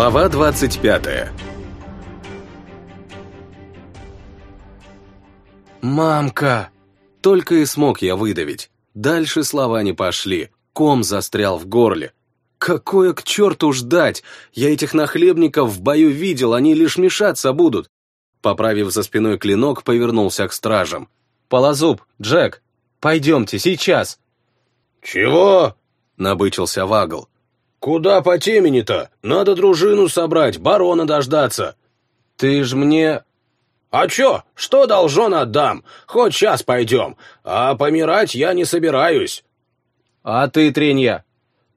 Глава 25 «Мамка!» Только и смог я выдавить. Дальше слова не пошли. Ком застрял в горле. Какое к черту ждать? Я этих нахлебников в бою видел, они лишь мешаться будут. Поправив за спиной клинок, повернулся к стражам. «Полозуб, Джек, пойдемте, сейчас!» «Чего?» — набычился Вагл. «Куда по темени-то? Надо дружину собрать, барона дождаться». «Ты ж мне...» «А чё? Что должен отдам? Хоть сейчас пойдем. А помирать я не собираюсь». «А ты, Тренья?»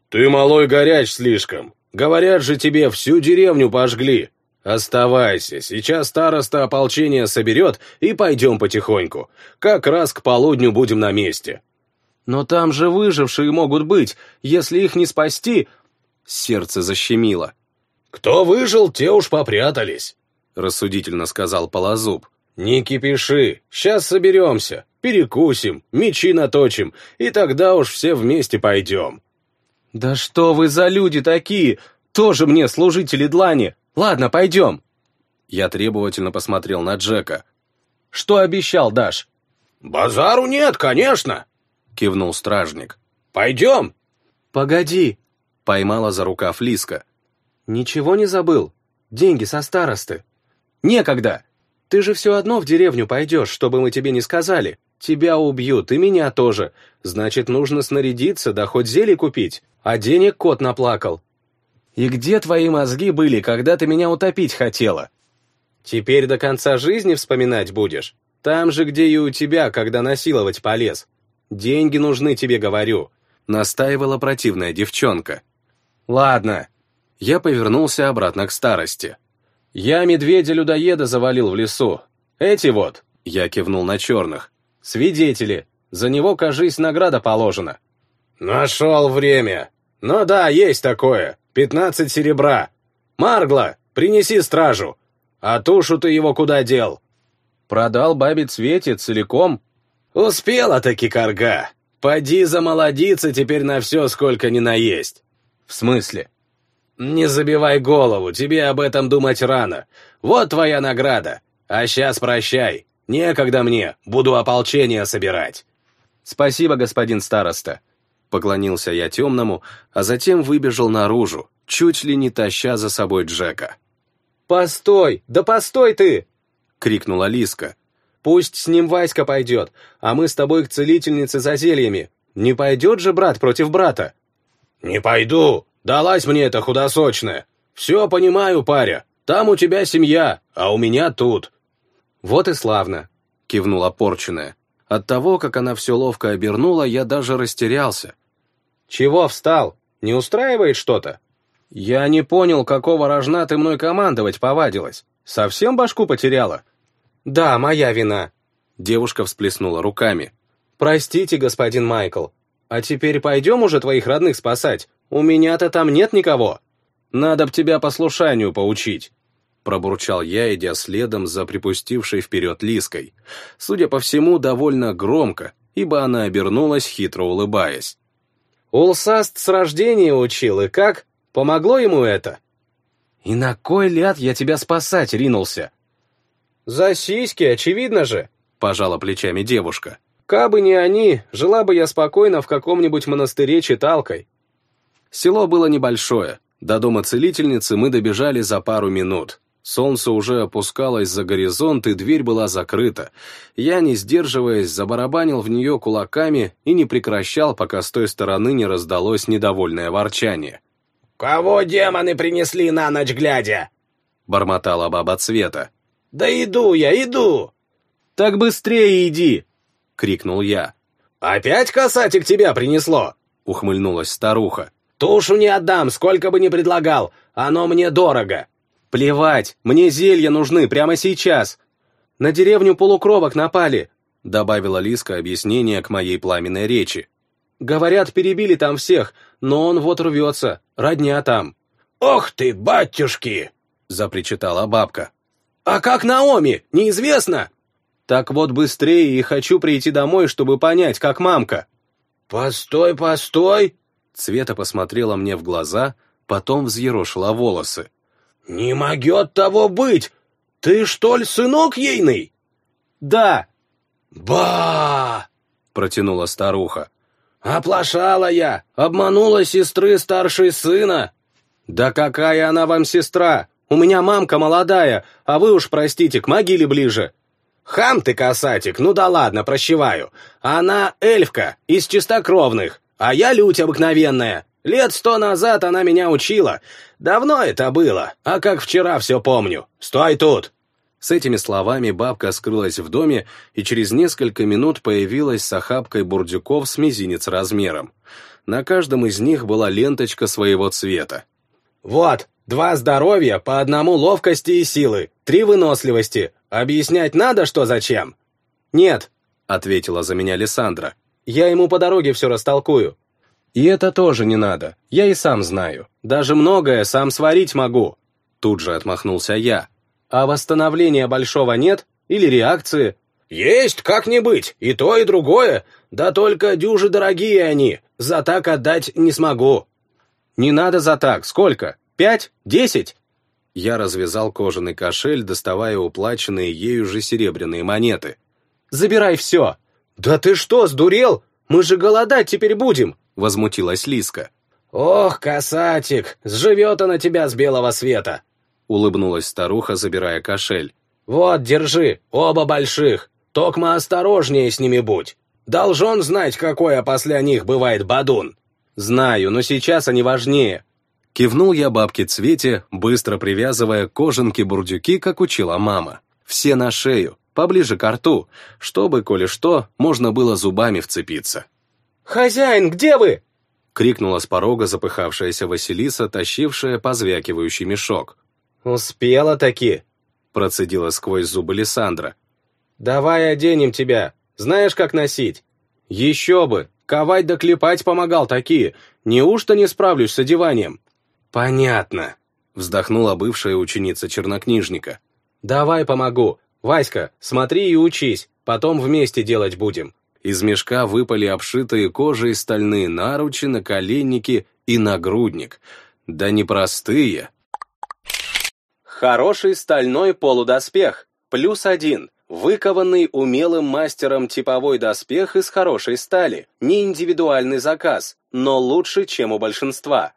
«Ты, малой, горяч слишком. Говорят же тебе, всю деревню пожгли. Оставайся, сейчас староста ополчения соберет и пойдем потихоньку. Как раз к полудню будем на месте». «Но там же выжившие могут быть. Если их не спасти...» Сердце защемило. «Кто выжил, те уж попрятались», — рассудительно сказал Полозуб. «Не кипиши, сейчас соберемся, перекусим, мечи наточим, и тогда уж все вместе пойдем». «Да что вы за люди такие? Тоже мне служители длани. Ладно, пойдем». Я требовательно посмотрел на Джека. «Что обещал, Даш?» «Базару нет, конечно», — кивнул стражник. «Пойдем». «Погоди», — поймала за рукав Лиска. «Ничего не забыл? Деньги со старосты». «Некогда! Ты же все одно в деревню пойдешь, чтобы мы тебе не сказали. Тебя убьют, и меня тоже. Значит, нужно снарядиться, да хоть зелий купить. А денег кот наплакал. И где твои мозги были, когда ты меня утопить хотела? Теперь до конца жизни вспоминать будешь? Там же, где и у тебя, когда насиловать полез. Деньги нужны тебе, говорю. Настаивала противная девчонка. Ладно. Я повернулся обратно к старости. Я медведя-людоеда завалил в лесу. Эти вот, я кивнул на черных, свидетели. За него, кажись, награда положена. Нашел время. Ну да, есть такое. Пятнадцать серебра. Маргла, принеси стражу. А тушу ты его куда дел? Продал бабе Цвете целиком. Успела-таки корга. Поди замолодиться теперь на все, сколько ни наесть. В смысле? «Не забивай голову, тебе об этом думать рано. Вот твоя награда. А сейчас прощай. Некогда мне, буду ополчение собирать». «Спасибо, господин староста». Поклонился я темному, а затем выбежал наружу, чуть ли не таща за собой Джека. «Постой! Да постой ты!» — крикнула Лиска. «Пусть с ним Васька пойдет, а мы с тобой к целительнице за зельями. Не пойдет же брат против брата?» «Не пойду!» Далась мне эта худосочная. Все понимаю, паря. Там у тебя семья, а у меня тут. Вот и славно, кивнула порченая. От того, как она все ловко обернула, я даже растерялся. Чего встал? Не устраивает что-то? Я не понял, какого рожна ты мной командовать повадилась. Совсем башку потеряла? Да, моя вина. Девушка всплеснула руками. Простите, господин Майкл. А теперь пойдем уже твоих родных спасать. У меня-то там нет никого. Надо б тебя послушанию поучить. Пробурчал я, идя следом за припустившей вперед Лиской. Судя по всему, довольно громко, ибо она обернулась, хитро улыбаясь. Улсаст с рождения учил, и как? Помогло ему это? И на кой ляд я тебя спасать ринулся? За сиськи, очевидно же, пожала плечами девушка. Кабы не они, жила бы я спокойно в каком-нибудь монастыре читалкой. Село было небольшое. До дома целительницы мы добежали за пару минут. Солнце уже опускалось за горизонт, и дверь была закрыта. Я, не сдерживаясь, забарабанил в нее кулаками и не прекращал, пока с той стороны не раздалось недовольное ворчание. «Кого демоны принесли на ночь глядя?» — бормотала баба Цвета. «Да иду я, иду!» «Так быстрее иди!» — крикнул я. «Опять касатик тебя принесло?» — ухмыльнулась старуха. Тушу не отдам, сколько бы ни предлагал. Оно мне дорого. Плевать, мне зелья нужны прямо сейчас. На деревню полукровок напали, добавила Лиска объяснение к моей пламенной речи. Говорят, перебили там всех, но он вот рвется, родня там. «Ох ты, батюшки!» — запричитала бабка. «А как Наоми, неизвестно?» «Так вот быстрее и хочу прийти домой, чтобы понять, как мамка». «Постой, постой!» Света посмотрела мне в глаза, потом взъерошила волосы. «Не могет того быть! Ты, что ли, сынок ейный?» «Да!» «Ба!» — протянула старуха. «Оплошала я! Обманула сестры старшей сына!» «Да какая она вам сестра! У меня мамка молодая, а вы уж, простите, к могиле ближе!» «Хам ты, касатик, ну да ладно, прощеваю. Она эльфка, из чистокровных, а я лють обыкновенная. Лет сто назад она меня учила. Давно это было, а как вчера все помню. Стой тут!» С этими словами бабка скрылась в доме и через несколько минут появилась с охапкой бурдюков с мизинец размером. На каждом из них была ленточка своего цвета. «Вот, два здоровья, по одному ловкости и силы, три выносливости. Объяснять надо, что зачем?» «Нет», — ответила за меня Лиссандра. «Я ему по дороге все растолкую». «И это тоже не надо, я и сам знаю. Даже многое сам сварить могу». Тут же отмахнулся я. А восстановления большого нет? Или реакции? Есть, как не быть, и то, и другое. Да только дюжи дорогие они, за так отдать не смогу. Не надо за так, сколько? Пять? Десять? Я развязал кожаный кошель, доставая уплаченные ею же серебряные монеты. «Забирай все!» «Да ты что, сдурел? Мы же голодать теперь будем!» — возмутилась Лиска. «Ох, касатик, сживет она тебя с белого света!» — улыбнулась старуха, забирая кошель. «Вот, держи, оба больших. Токма осторожнее с ними будь. Должен знать, какой после них бывает бадун». «Знаю, но сейчас они важнее». Кивнул я бабке Цвете, быстро привязывая кожанки-бурдюки, как учила мама. Все на шею, поближе к рту, чтобы, коли что, можно было зубами вцепиться. «Хозяин, где вы?» — крикнула с порога запыхавшаяся Василиса, тащившая позвякивающий мешок. «Успела таки», — процедила сквозь зубы Лиссандра. «Давай оденем тебя. Знаешь, как носить?» «Еще бы! Ковать да клепать помогал такие. Неужто не справлюсь с одеванием?» «Понятно», — вздохнула бывшая ученица чернокнижника. «Давай помогу. Васька, смотри и учись, потом вместе делать будем». Из мешка выпали обшитые кожей стальные наручи, наколенники и нагрудник. Да не простые, Хороший стальной полудоспех, плюс один. Выкованный умелым мастером типовой доспех из хорошей стали. Не индивидуальный заказ, но лучше, чем у большинства.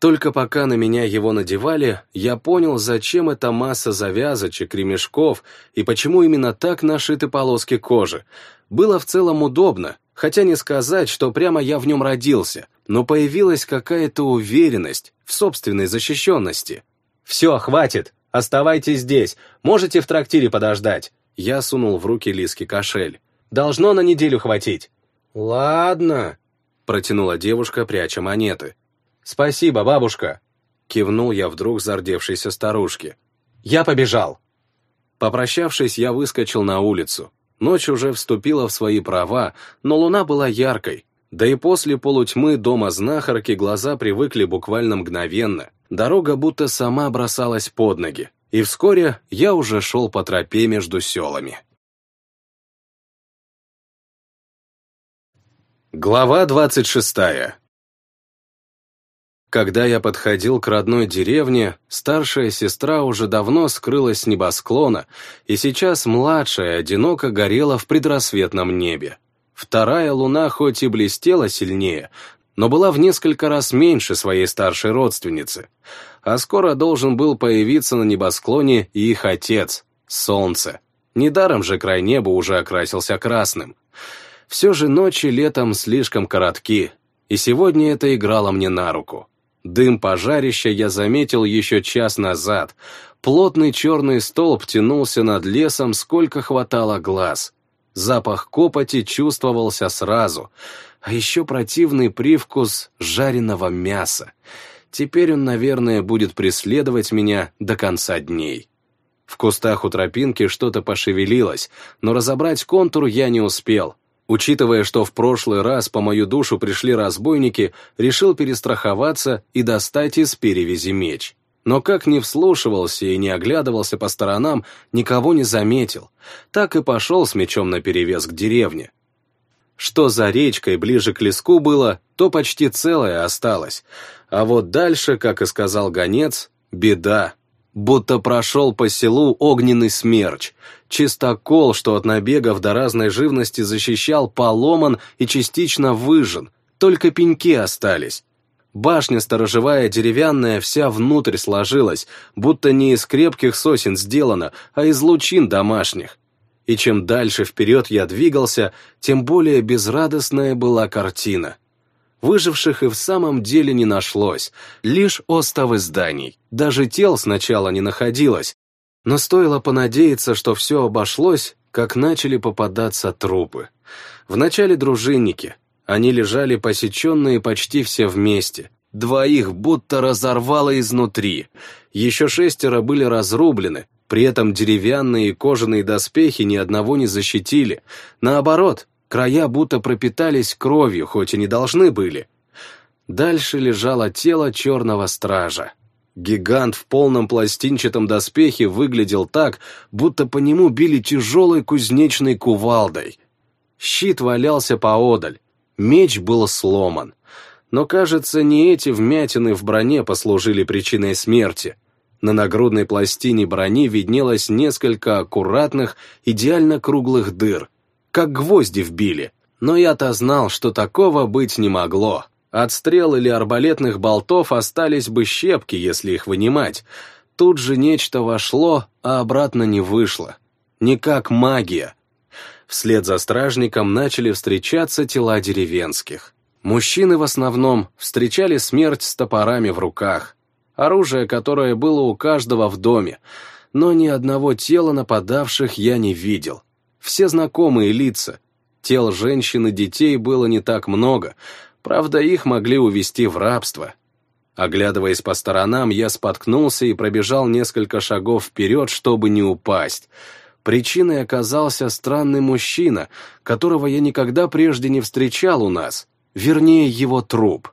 Только пока на меня его надевали, я понял, зачем эта масса завязочек, ремешков и почему именно так нашиты полоски кожи. Было в целом удобно, хотя не сказать, что прямо я в нем родился, но появилась какая-то уверенность в собственной защищенности. «Все, хватит! Оставайтесь здесь! Можете в трактире подождать!» Я сунул в руки Лиски кошель. «Должно на неделю хватить!» «Ладно», — протянула девушка, пряча монеты. «Спасибо, бабушка!» Кивнул я вдруг зардевшейся старушке. «Я побежал!» Попрощавшись, я выскочил на улицу. Ночь уже вступила в свои права, но луна была яркой. Да и после полутьмы дома знахарки глаза привыкли буквально мгновенно. Дорога будто сама бросалась под ноги, и вскоре я уже шел по тропе между селами. Глава двадцать шестая Когда я подходил к родной деревне, старшая сестра уже давно скрылась с небосклона, и сейчас младшая одиноко горела в предрассветном небе. Вторая луна хоть и блестела сильнее, но была в несколько раз меньше своей старшей родственницы. А скоро должен был появиться на небосклоне и их отец, Солнце. Недаром же край неба уже окрасился красным. Все же ночи летом слишком коротки, и сегодня это играло мне на руку. Дым пожарища я заметил еще час назад. Плотный черный столб тянулся над лесом, сколько хватало глаз. Запах копоти чувствовался сразу — а еще противный привкус жареного мяса. Теперь он, наверное, будет преследовать меня до конца дней. В кустах у тропинки что-то пошевелилось, но разобрать контур я не успел. Учитывая, что в прошлый раз по мою душу пришли разбойники, решил перестраховаться и достать из перевязи меч. Но как не вслушивался и не оглядывался по сторонам, никого не заметил. Так и пошел с мечом наперевес к деревне. Что за речкой ближе к леску было, то почти целое осталось. А вот дальше, как и сказал гонец, Беда. Будто прошел по селу огненный смерч. Чистокол, что от набегов до разной живности защищал, поломан и частично выжжен. Только пеньки остались. Башня сторожевая деревянная вся внутрь сложилась, будто не из крепких сосен сделана, а из лучин домашних. И чем дальше вперед я двигался, тем более безрадостная была картина. Выживших и в самом деле не нашлось, лишь остовы зданий. Даже тел сначала не находилось. Но стоило понадеяться, что все обошлось, как начали попадаться трупы. Вначале дружинники. Они лежали посеченные почти все вместе. Двоих будто разорвало изнутри. Еще шестеро были разрублены, при этом деревянные и кожаные доспехи ни одного не защитили. Наоборот, Края будто пропитались кровью, хоть и не должны были. Дальше лежало тело черного стража. Гигант в полном пластинчатом доспехе выглядел так, будто по нему били тяжелой кузнечной кувалдой. Щит валялся поодаль, меч был сломан. Но, кажется, не эти вмятины в броне послужили причиной смерти. На нагрудной пластине брони виднелось несколько аккуратных, идеально круглых дыр — как гвозди вбили. Но я-то знал, что такого быть не могло. От стрел или арбалетных болтов остались бы щепки, если их вынимать. Тут же нечто вошло, а обратно не вышло. Не как магия. Вслед за стражником начали встречаться тела деревенских. Мужчины в основном встречали смерть с топорами в руках. Оружие, которое было у каждого в доме. Но ни одного тела нападавших я не видел все знакомые лица. Тел женщин и детей было не так много, правда, их могли увести в рабство. Оглядываясь по сторонам, я споткнулся и пробежал несколько шагов вперед, чтобы не упасть. Причиной оказался странный мужчина, которого я никогда прежде не встречал у нас, вернее, его труп.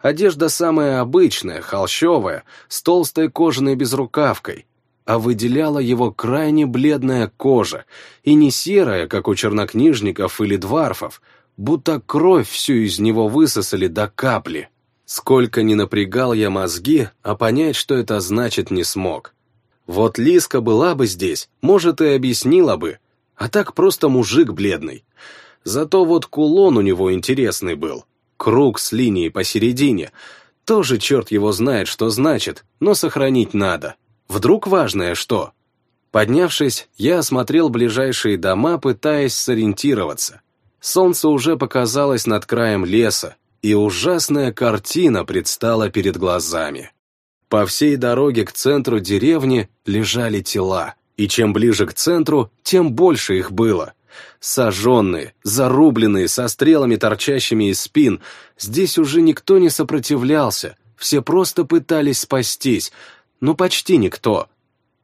Одежда самая обычная, холщовая, с толстой кожаной безрукавкой, а выделяла его крайне бледная кожа, и не серая, как у чернокнижников или дварфов, будто кровь всю из него высосали до капли. Сколько ни напрягал я мозги, а понять, что это значит, не смог. Вот Лиска была бы здесь, может, и объяснила бы, а так просто мужик бледный. Зато вот кулон у него интересный был, круг с линией посередине, тоже черт его знает, что значит, но сохранить надо. Вдруг важное что? Поднявшись, я осмотрел ближайшие дома, пытаясь сориентироваться. Солнце уже показалось над краем леса, и ужасная картина предстала перед глазами. По всей дороге к центру деревни лежали тела, и чем ближе к центру, тем больше их было. Сожженные, зарубленные, со стрелами, торчащими из спин, здесь уже никто не сопротивлялся, все просто пытались спастись, ну почти никто.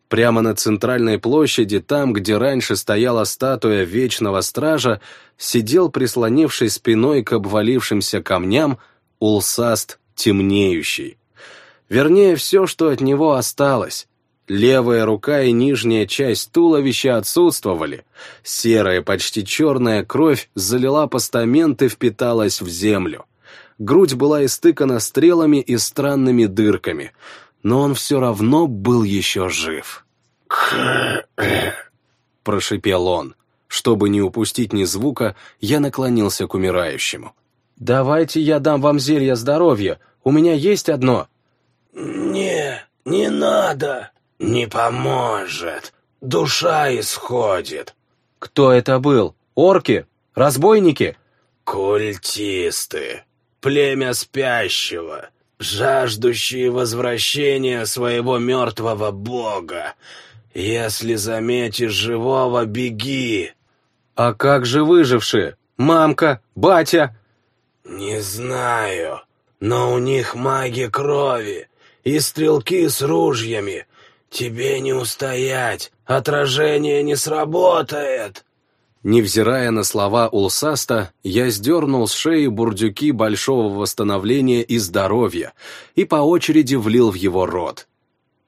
Прямо на центральной площади, там, где раньше стояла статуя Вечного Стража, сидел, прислонивший спиной к обвалившимся камням, улсаст темнеющий. Вернее, все, что от него осталось. Левая рука и нижняя часть туловища отсутствовали. Серая, почти черная кровь залила постамент и впиталась в землю. Грудь была истыкана стрелами и странными дырками — но он все равно был еще жив. Прошипел он. Чтобы не упустить ни звука, я наклонился к умирающему. «Давайте я дам вам зелье здоровья. У меня есть одно». «Не, не надо. Не поможет. Душа исходит». «Кто это был? Орки? Разбойники?» «Культисты. Племя спящего жаждущие возвращения своего мертвого бога. Если заметишь живого, беги. А как же выжившие? Мамка, батя? Не знаю, но у них маги крови и стрелки с ружьями. Тебе не устоять, отражение не сработает. Невзирая на слова Улсаста, я сдернул с шеи бурдюки большого восстановления и здоровья и по очереди влил в его рот.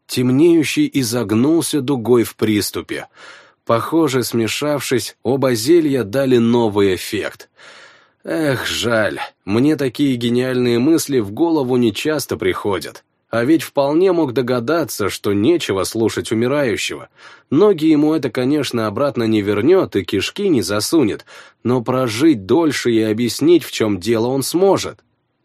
Темнеющий изогнулся дугой в приступе. Похоже, смешавшись, оба зелья дали новый эффект. Эх, жаль, мне такие гениальные мысли в голову не часто приходят. А ведь вполне мог догадаться, что нечего слушать умирающего. Ноги ему это, конечно, обратно не вернет и кишки не засунет, но прожить дольше и объяснить, в чем дело он сможет.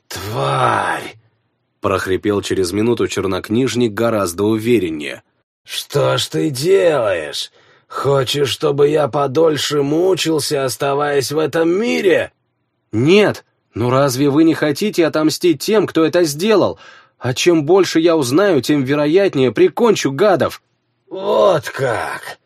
«Тварь!» — прохрипел через минуту чернокнижник гораздо увереннее. «Что ж ты делаешь? Хочешь, чтобы я подольше мучился, оставаясь в этом мире?» «Нет, ну разве вы не хотите отомстить тем, кто это сделал? А чем больше я узнаю, тем вероятнее прикончу гадов». «Вот как!»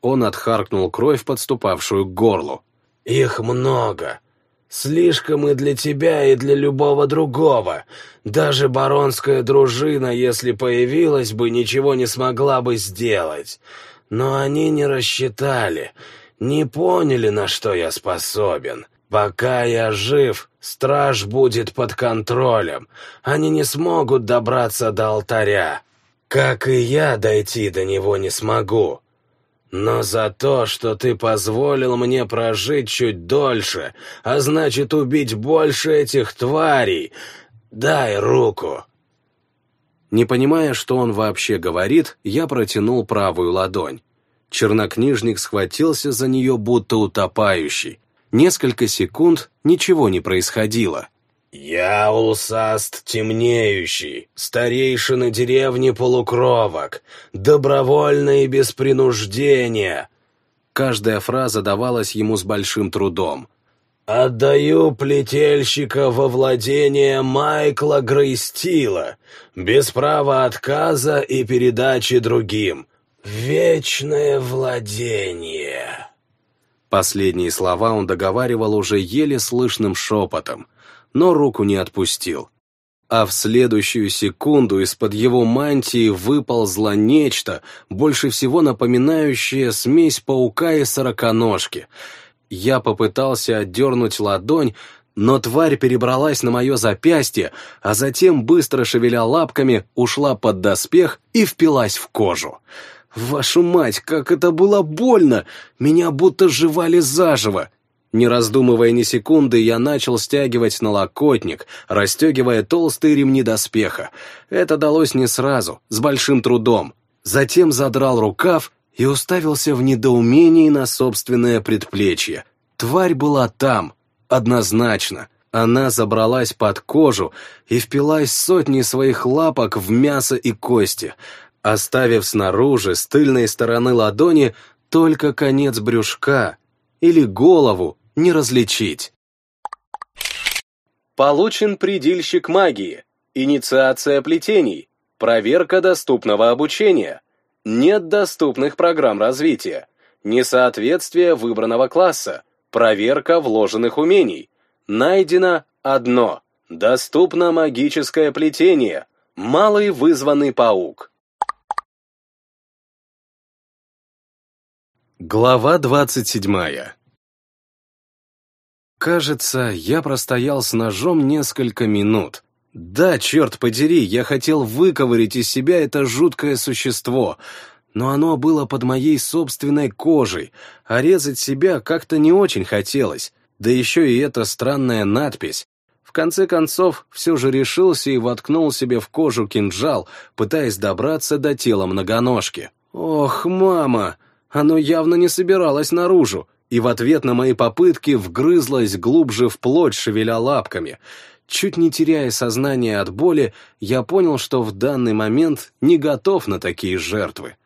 Он отхаркнул кровь, подступавшую к горлу. «Их много. Слишком и для тебя, и для любого другого. Даже баронская дружина, если появилась бы, ничего не смогла бы сделать. Но они не рассчитали, не поняли, на что я способен. Пока я жив, страж будет под контролем. Они не смогут добраться до алтаря. Как и я дойти до него не смогу. Но за то, что ты позволил мне прожить чуть дольше, а значит убить больше этих тварей, дай руку. Не понимая, что он вообще говорит, я протянул правую ладонь. Чернокнижник схватился за нее, будто утопающий. Несколько секунд ничего не происходило. «Я Улсаст Темнеющий, старейшина деревни Полукровок, добровольно и без принуждения». Каждая фраза давалась ему с большим трудом. «Отдаю плетельщика во владение Майкла Грейстила, без права отказа и передачи другим. Вечное владение». Последние слова он договаривал уже еле слышным шепотом, но руку не отпустил. А в следующую секунду из-под его мантии выползло нечто, больше всего напоминающее смесь паука и сороконожки. Я попытался отдернуть ладонь, но тварь перебралась на мое запястье, а затем, быстро шевеля лапками, ушла под доспех и впилась в кожу. Вашу мать, как это было больно! Меня будто жевали заживо. Не раздумывая ни секунды, я начал стягивать налокотник, расстегивая толстые ремни доспеха. Это далось не сразу, с большим трудом. Затем задрал рукав и уставился в недоумении на собственное предплечье. Тварь была там, однозначно. Она забралась под кожу и впилась сотни своих лапок в мясо и кости оставив снаружи с тыльной стороны ладони только конец брюшка или голову не различить. Получен предельщик магии, инициация плетений, проверка доступного обучения, нет доступных программ развития, несоответствие выбранного класса, проверка вложенных умений, найдено одно, доступно магическое плетение, малый вызванный паук. Глава двадцать седьмая Кажется, я простоял с ножом несколько минут. Да, черт подери, я хотел выковырить из себя это жуткое существо, но оно было под моей собственной кожей, а резать себя как-то не очень хотелось, да еще и эта странная надпись. В конце концов, все же решился и воткнул себе в кожу кинжал, пытаясь добраться до тела многоножки. «Ох, мама!» Оно явно не собиралось наружу, и в ответ на мои попытки вгрызлось глубже в плоть, шевеля лапками. Чуть не теряя сознание от боли, я понял, что в данный момент не готов на такие жертвы.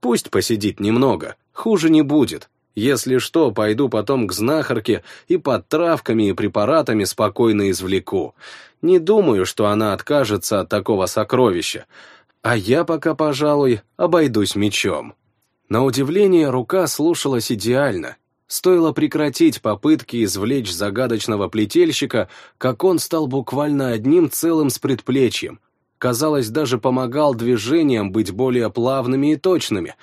Пусть посидит немного, хуже не будет. Если что, пойду потом к знахарке и под травками и препаратами спокойно извлеку. Не думаю, что она откажется от такого сокровища. А я пока, пожалуй, обойдусь мечом. На удивление, рука слушалась идеально. Стоило прекратить попытки извлечь загадочного плетельщика, как он стал буквально одним целым с предплечьем. Казалось, даже помогал движениям быть более плавными и точными,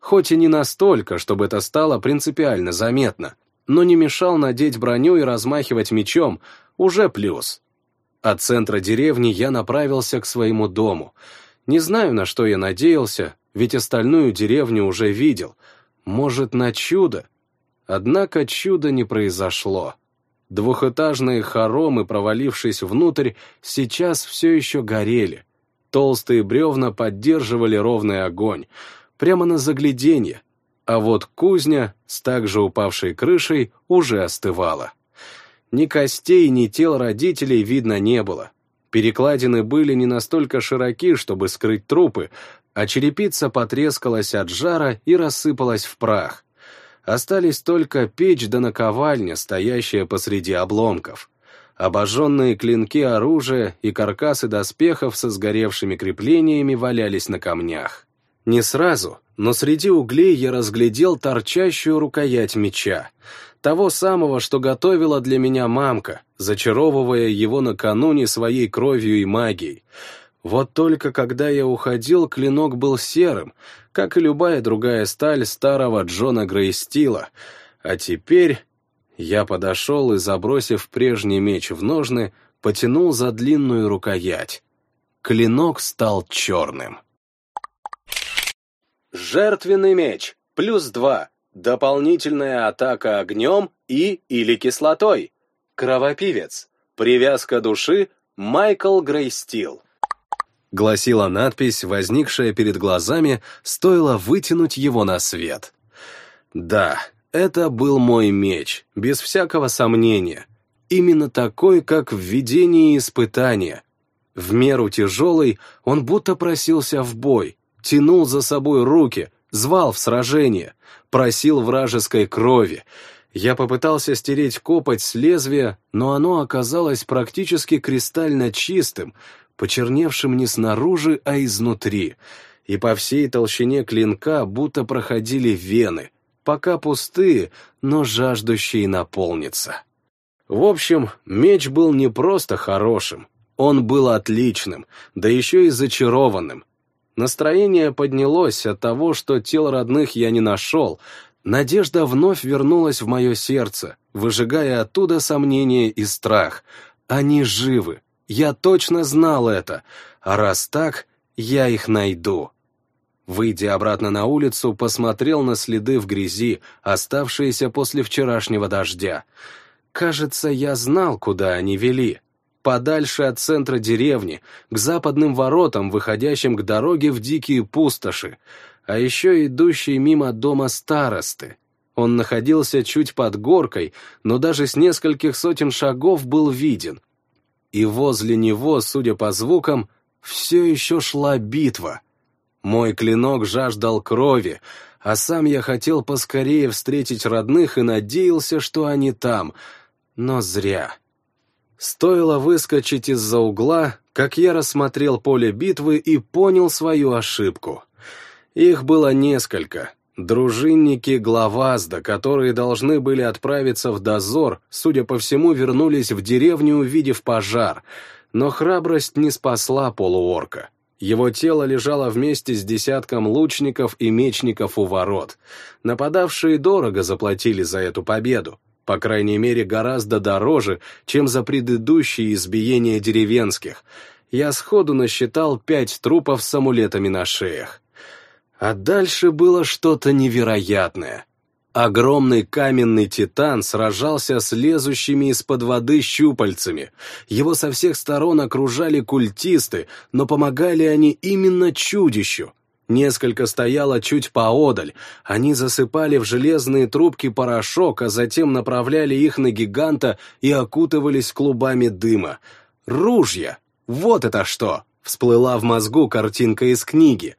хоть и не настолько, чтобы это стало принципиально заметно, но не мешал надеть броню и размахивать мечом, уже плюс. От центра деревни я направился к своему дому. Не знаю, на что я надеялся, ведь остальную деревню уже видел. Может, на чудо? Однако чуда не произошло. Двухэтажные хоромы, провалившись внутрь, сейчас все еще горели. Толстые бревна поддерживали ровный огонь, прямо на загляденье, а вот кузня с также упавшей крышей уже остывала. Ни костей, ни тел родителей видно не было. Перекладины были не настолько широки, чтобы скрыть трупы, а черепица потрескалась от жара и рассыпалась в прах. Остались только печь да наковальня, стоящая посреди обломков. Обожженные клинки оружия и каркасы доспехов со сгоревшими креплениями валялись на камнях. Не сразу, но среди углей я разглядел торчащую рукоять меча, того самого, что готовила для меня мамка, зачаровывая его накануне своей кровью и магией. Вот только когда я уходил, клинок был серым, как и любая другая сталь старого Джона Грейстила, а теперь я подошел и, забросив прежний меч в ножны, потянул за длинную рукоять. Клинок стал черным. Жертвенный меч. Плюс два. Дополнительная атака огнем и или кислотой. Кровопивец. Привязка души. Майкл Грейстил. Гласила надпись, возникшая перед глазами, стоило вытянуть его на свет. Да, это был мой меч, без всякого сомнения. Именно такой, как в видении испытания. В меру тяжелый, он будто просился в бой, тянул за собой руки, звал в сражение, просил вражеской крови. Я попытался стереть копоть с лезвия, но оно оказалось практически кристально чистым, почерневшим не снаружи, а изнутри, и по всей толщине клинка будто проходили вены, пока пустые, но жаждущие наполниться. В общем, меч был не просто хорошим, он был отличным, да еще и зачарованным, Настроение поднялось от того, что тел родных я не нашел. Надежда вновь вернулась в мое сердце, выжигая оттуда сомнения и страх. Они живы. Я точно знал это. А раз так, я их найду. Выйдя обратно на улицу, посмотрел на следы в грязи, оставшиеся после вчерашнего дождя. Кажется, я знал, куда они вели подальше от центра деревни, к западным воротам, выходящим к дороге в дикие пустоши, а еще идущий мимо дома старосты. Он находился чуть под горкой, но даже с нескольких сотен шагов был виден. И возле него, судя по звукам, все еще шла битва. Мой клинок жаждал крови, а сам я хотел поскорее встретить родных и надеялся, что они там, но зря. Стоило выскочить из-за угла, как я рассмотрел поле битвы и понял свою ошибку. Их было несколько. Дружинники Главазда, которые должны были отправиться в дозор, судя по всему, вернулись в деревню, увидев пожар. Но храбрость не спасла полуорка. Его тело лежало вместе с десятком лучников и мечников у ворот. Нападавшие дорого заплатили за эту победу по крайней мере, гораздо дороже, чем за предыдущие избиения деревенских. Я сходу насчитал пять трупов с амулетами на шеях. А дальше было что-то невероятное. Огромный каменный титан сражался с лезущими из-под воды щупальцами. Его со всех сторон окружали культисты, но помогали они именно чудищу. Несколько стояло чуть поодаль. Они засыпали в железные трубки порошок, а затем направляли их на гиганта и окутывались клубами дыма. Ружья! Вот это что! Всплыла в мозгу картинка из книги.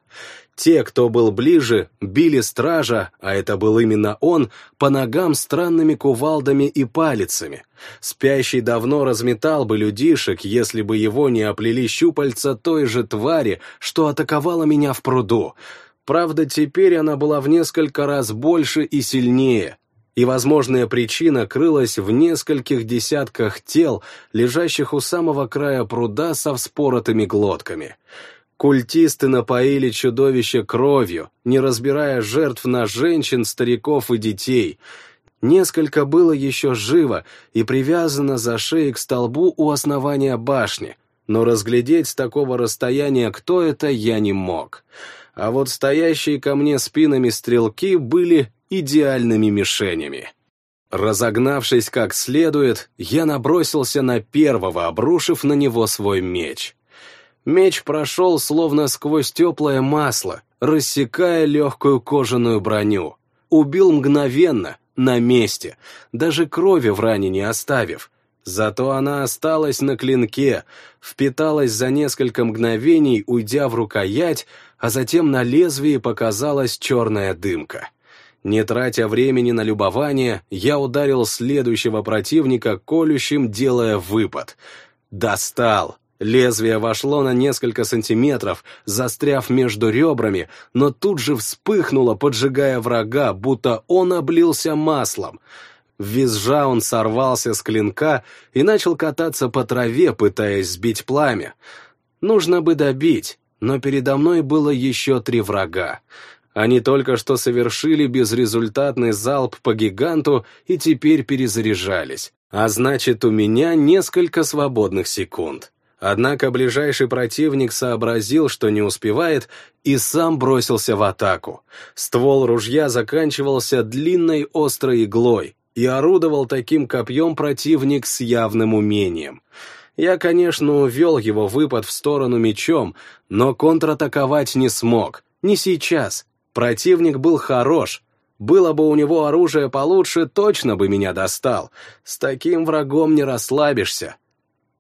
Те, кто был ближе, били стража, а это был именно он, по ногам странными кувалдами и палицами. Спящий давно разметал бы людишек, если бы его не оплели щупальца той же твари, что атаковала меня в пруду. Правда, теперь она была в несколько раз больше и сильнее, и возможная причина крылась в нескольких десятках тел, лежащих у самого края пруда со вспоротыми глотками. Культисты напоили чудовище кровью, не разбирая жертв на женщин, стариков и детей. Несколько было еще живо и привязано за шеей к столбу у основания башни, но разглядеть с такого расстояния, кто это, я не мог. А вот стоящие ко мне спинами стрелки были идеальными мишенями. Разогнавшись как следует, я набросился на первого, обрушив на него свой меч — Меч прошел словно сквозь теплое масло, рассекая легкую кожаную броню. Убил мгновенно, на месте, даже крови в ране не оставив. Зато она осталась на клинке, впиталась за несколько мгновений, уйдя в рукоять, а затем на лезвии показалась черная дымка. Не тратя времени на любование, я ударил следующего противника колющим, делая выпад. Достал! Лезвие вошло на несколько сантиметров, застряв между ребрами, но тут же вспыхнуло, поджигая врага, будто он облился маслом. Визжа он сорвался с клинка и начал кататься по траве, пытаясь сбить пламя. Нужно бы добить, но передо мной было еще три врага. Они только что совершили безрезультатный залп по гиганту и теперь перезаряжались. А значит, у меня несколько свободных секунд. Однако ближайший противник сообразил, что не успевает, и сам бросился в атаку. Ствол ружья заканчивался длинной острой иглой, и орудовал таким копьем противник с явным умением. Я, конечно, увел его выпад в сторону мечом, но контратаковать не смог. Не сейчас. Противник был хорош. Было бы у него оружие получше, точно бы меня достал. С таким врагом не расслабишься.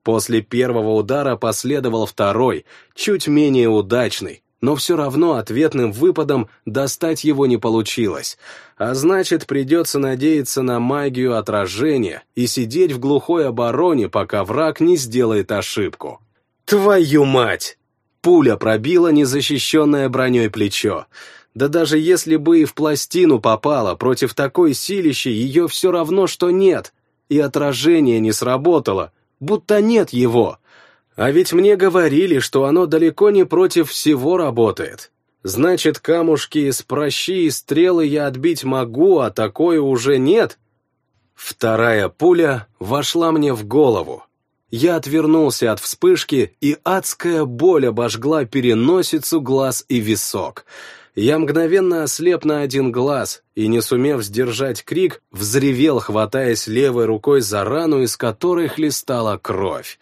После первого удара последовал второй, чуть менее удачный, но все равно ответным выпадом достать его не получилось. А значит, придется надеяться на магию отражения и сидеть в глухой обороне, пока враг не сделает ошибку. Твою мать! Пуля пробила незащищенное броней плечо. Да даже если бы и в пластину попала, против такой силищи ее все равно, что нет. И отражение не сработало, будто нет его. А ведь мне говорили, что оно далеко не против всего работает. Значит, камушки из прощи и стрелы я отбить могу, а такое уже нет? Вторая пуля вошла мне в голову. Я отвернулся от вспышки, и адская боль обожгла переносицу, глаз и висок. Я мгновенно ослеп на один глаз и, не сумев сдержать крик, взревел, хватаясь левой рукой за рану, из которой хлестала кровь.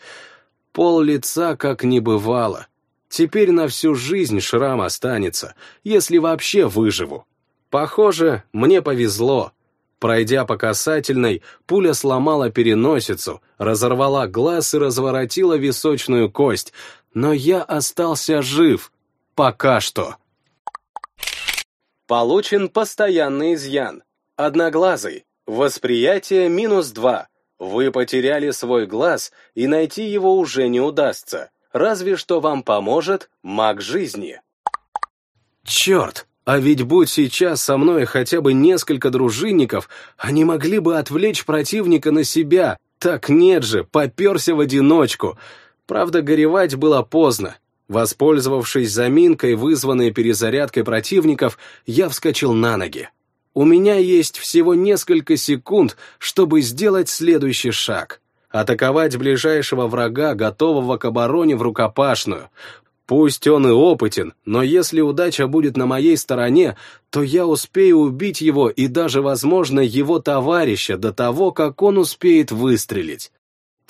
Пол лица как не бывало. Теперь на всю жизнь шрам останется, если вообще выживу. Похоже, мне повезло. Пройдя по касательной, пуля сломала переносицу, разорвала глаз и разворотила височную кость, но я остался жив. Пока что. Получен постоянный изъян. Одноглазый. Восприятие минус два. Вы потеряли свой глаз, и найти его уже не удастся. Разве что вам поможет маг жизни. Черт! А ведь будь сейчас со мной хотя бы несколько дружинников, они могли бы отвлечь противника на себя. Так нет же, поперся в одиночку. Правда, горевать было поздно. Воспользовавшись заминкой, вызванной перезарядкой противников, я вскочил на ноги. У меня есть всего несколько секунд, чтобы сделать следующий шаг. Атаковать ближайшего врага, готового к обороне в рукопашную. Пусть он и опытен, но если удача будет на моей стороне, то я успею убить его и даже, возможно, его товарища до того, как он успеет выстрелить.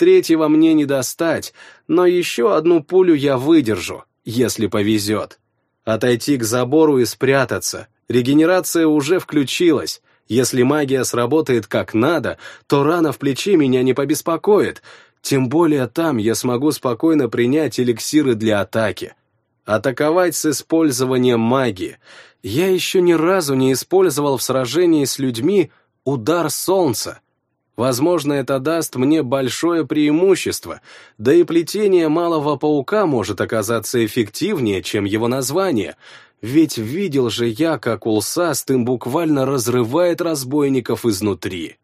Третьего мне не достать, но еще одну пулю я выдержу, если повезет. Отойти к забору и спрятаться. Регенерация уже включилась. Если магия сработает как надо, то рана в плече меня не побеспокоит. Тем более там я смогу спокойно принять эликсиры для атаки. Атаковать с использованием магии. Я еще ни разу не использовал в сражении с людьми удар солнца. Возможно, это даст мне большое преимущество, да и плетение малого паука может оказаться эффективнее, чем его название, ведь видел же я, как Улсаст им буквально разрывает разбойников изнутри.